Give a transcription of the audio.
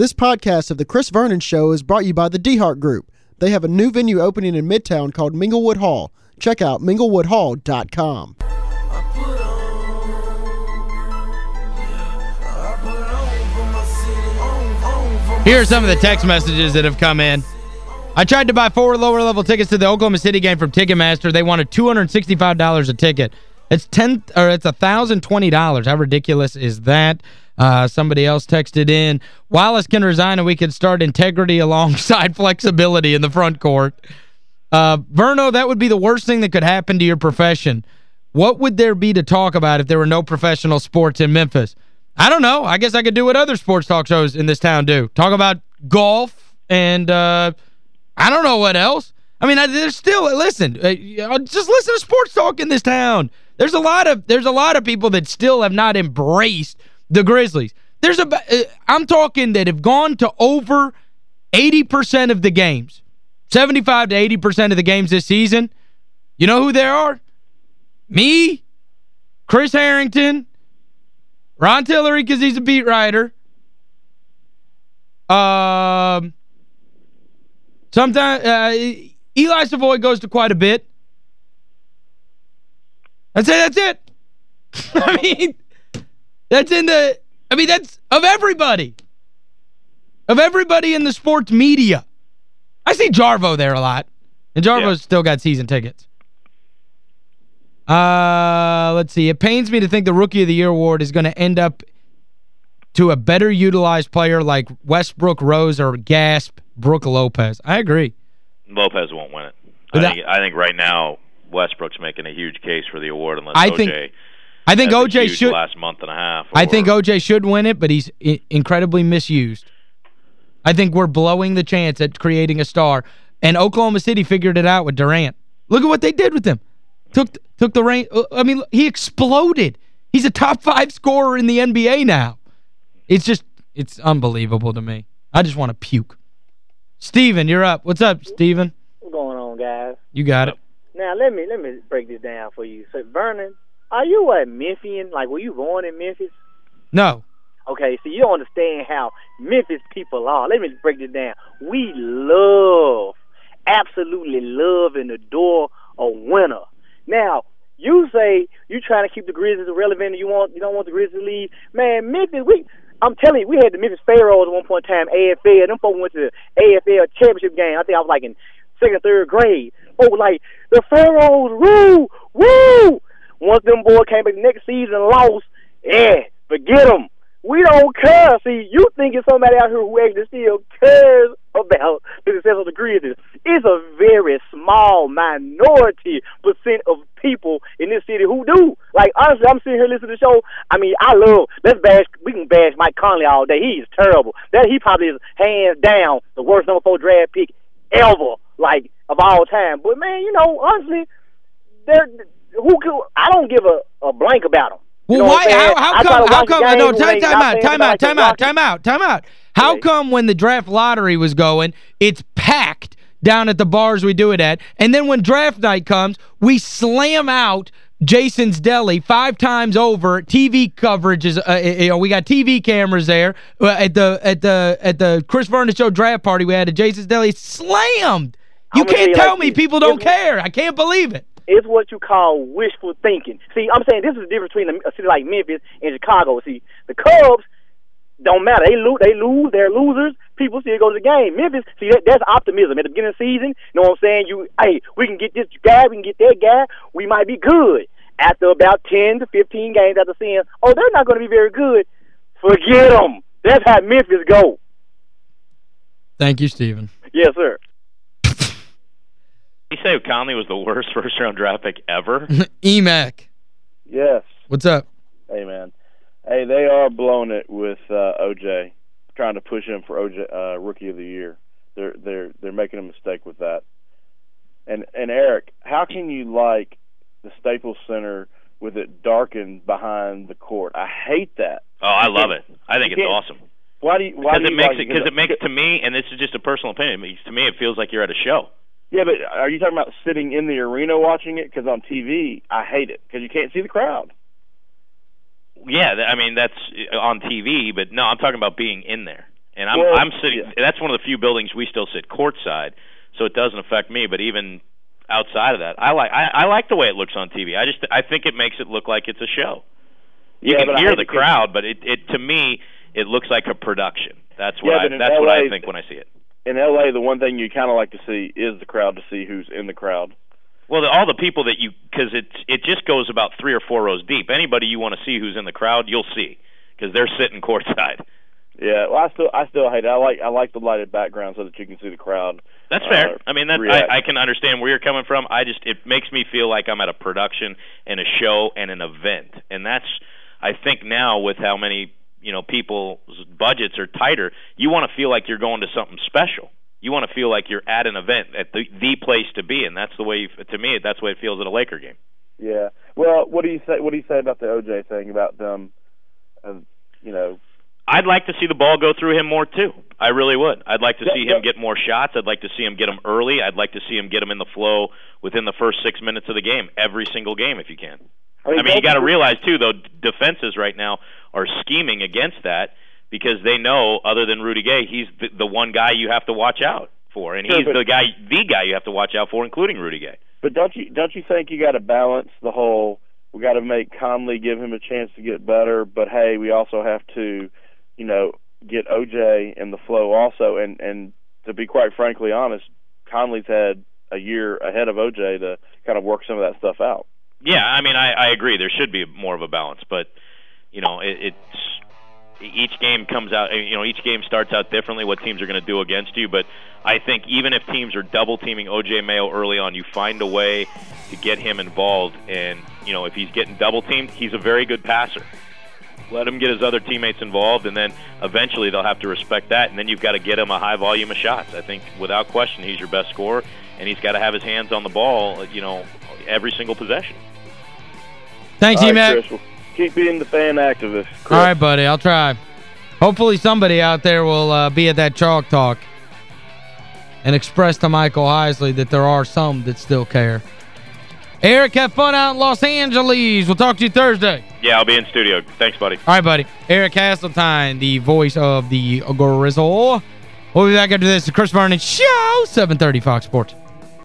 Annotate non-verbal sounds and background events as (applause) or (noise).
This podcast of The Chris Vernon Show is brought to you by the DeHart Group. They have a new venue opening in Midtown called Minglewood Hall. Check out minglewoodhall.com. Here are some of the text messages that have come in. I tried to buy four lower-level tickets to the Oklahoma City game from Ticketmaster. They wanted $265 a ticket. It's 10 or it's $1,020. How ridiculous is that? Uh, somebody else texted in, Wallace can resign and we can start integrity (laughs) alongside flexibility in the front court. Uh, Verno, that would be the worst thing that could happen to your profession. What would there be to talk about if there were no professional sports in Memphis? I don't know. I guess I could do what other sports talk shows in this town do. Talk about golf and uh, I don't know what else. I mean, there's still listen, uh, just listen to sports talk in this town. There's a lot of there's a lot of people that still have not embraced the Grizzlies. There's a uh, I'm talking that have gone to over 80% of the games. 75 to 80% of the games this season. You know who there are? Me, Chris Herrington, Ron Tillery because he's a beat writer. Um, sometimes uh, Eli Savoy goes to quite a bit. I'd say that's it. (laughs) I mean, that's in the, I mean, that's of everybody. Of everybody in the sports media. I see Jarvo there a lot. And Jarvo's yeah. still got season tickets. Uh, let's see. It pains me to think the Rookie of the Year award is going to end up to a better utilized player like Westbrook Rose or Gasol Brook Lopez. I agree. Lopez won't win it. I think, I think right now Westbrook's making a huge case for the award unless I OJ think, I think OJ should last month and a half. I think OJ should win it, but he's incredibly misused. I think we're blowing the chance at creating a star. And Oklahoma City figured it out with Durant. Look at what they did with him. Took took the rain. Uh, I mean, he exploded. He's a top five scorer in the NBA now. It's just, it's unbelievable to me. I just want to puke. Steven, you're up. What's up, Steven? What's going on, guys? You got it. Now, let me let me break this down for you. So, Vernon, are you a Memphian? Like, were you born in Memphis? No. Okay, so you don't understand how Memphis people are. Let me break this down. We love, absolutely love and adore a winner. Now, you say you trying to keep the Grizzlies relevant. You want you don't want the Grizzlies to leave. Man, Memphis, we I'm telling you, we had the Memphis Pharaohs at one point in time, AFL. Them folks went to the AFL championship game. I think I was like in second, third grade. Oh, like the Pharaohs, woo, woo. Once them boys came back next season and lost, yeah, forget them. We don't care. See, you think it's somebody out here who actually still cares about the success of the Grizzlies. It's a very small minority percent of people in this city who do. Like, honestly, I'm sitting here listening to the show. I mean, I love, let's bash, we can bash Mike Conley all day. He's terrible. That He probably is hands down the worst number four draft pick ever, like, of all time. But, man, you know, honestly, they're, who could, I don't give a, a blank about them. Well, why? How, how come? How come? No, time, time out, time out, time out, time out, time out. How come when the draft lottery was going, it's packed down at the bars we do it at, and then when draft night comes, we slam out Jason's Deli five times over. TV coverage is uh, you know we got TV cameras there uh, at the at the at the Chris Vernon show draft party we had at Jason's Deli slammed. You can't tell like me people don't care. I can't believe it. It's what you call wishful thinking. See, I'm saying this is the difference between a city like Memphis and Chicago. See, the Cubs don't matter. They lose. They lose. They're losers. People still go to the game. Memphis, see, that, that's optimism. At the beginning of the season, you know what I'm saying? You, hey, we can get this guy. We can get that guy. We might be good. After about 10 to 15 games after seeing, oh, they're not going to be very good. Forget them. That's how Memphis go. Thank you, Stephen. Yes, sir. You say Conley was the worst (laughs) first-round draft pick ever? (laughs) EMAC. Yes. What's up? Hey, man. Hey, they are blowing it with uh, OJ, trying to push him for OJ uh, Rookie of the Year. They're they're they're making a mistake with that. And and Eric, how can you like the Staples Center with it darkened behind the court? I hate that. Oh, I love it. I think it's awesome. Why do you why because do it makes like it because it makes to me and this is just a personal opinion. To me, it feels like you're at a show. Yeah, but are you talking about sitting in the arena watching it? Because on TV, I hate it because you can't see the crowd. Yeah, I mean that's uh, on TV, but no, I'm talking about being in there. And I'm Well, I'm sitting yeah. that's one of the few buildings we still sit courtside, so it doesn't affect me, but even outside of that, I like I, I like the way it looks on TV. I just I think it makes it look like it's a show. You Yeah, can hear the crowd, but it it to me it looks like a production. That's what Yeah, I that's what I think when I see it. In LA, the one thing you kind of like to see is the crowd to see who's in the crowd. Well, the, all the people that you because it it just goes about three or four rows deep. Anybody you want to see who's in the crowd, you'll see because they're sitting (laughs) courtside. Yeah, well, I still I still hate it. I like I like the lighted background so that you can see the crowd. That's uh, fair. I mean, that. I, I can understand where you're coming from. I just it makes me feel like I'm at a production and a show and an event, and that's I think now with how many you know people's budgets are tighter, you want to feel like you're going to something special. You want to feel like you're at an event at the the place to be, and that's the way you, to me that's the way it feels at a Laker game. Yeah. Well, what do you say? What do you say about the OJ thing about them? Uh, you know, I'd like to see the ball go through him more too. I really would. I'd like to see him get more shots. I'd like to see him get them early. I'd like to see him get them in the flow within the first six minutes of the game, every single game if you can. I mean, you don't got to realize too, though, defenses right now are scheming against that because they know, other than Rudy Gay, he's the, the one guy you have to watch out for, and Sure, he's the guy, the guy you have to watch out for, including Rudy Gay. But don't you don't you think you got to balance the whole? We got to make Conley give him a chance to get better, but hey, we also have to, you know, get OJ in the flow also. And and to be quite frankly honest, Conley's had a year ahead of OJ to kind of work some of that stuff out. Yeah, I mean, I, I agree. There should be more of a balance, but you know, it, it's each game comes out. You know, each game starts out differently. What teams are going to do against you, but I think even if teams are double teaming OJ Mayo early on, you find a way to get him involved. And you know, if he's getting double teamed, he's a very good passer. Let him get his other teammates involved, and then eventually they'll have to respect that. And then you've got to get him a high volume of shots. I think without question, he's your best scorer, and he's got to have his hands on the ball. You know, every single possession. Thanks, All right, E-Mac. Chris, well, keep being the fan activist. Chris. All right, buddy. I'll try. Hopefully somebody out there will uh, be at that chalk talk and express to Michael Heisley that there are some that still care. Eric, have fun out in Los Angeles. We'll talk to you Thursday. Yeah, I'll be in studio. Thanks, buddy. All right, buddy. Eric Hasseltine, the voice of the Grizzle. We'll be back after this. The Chris Vernon Show, 730 Fox Sports.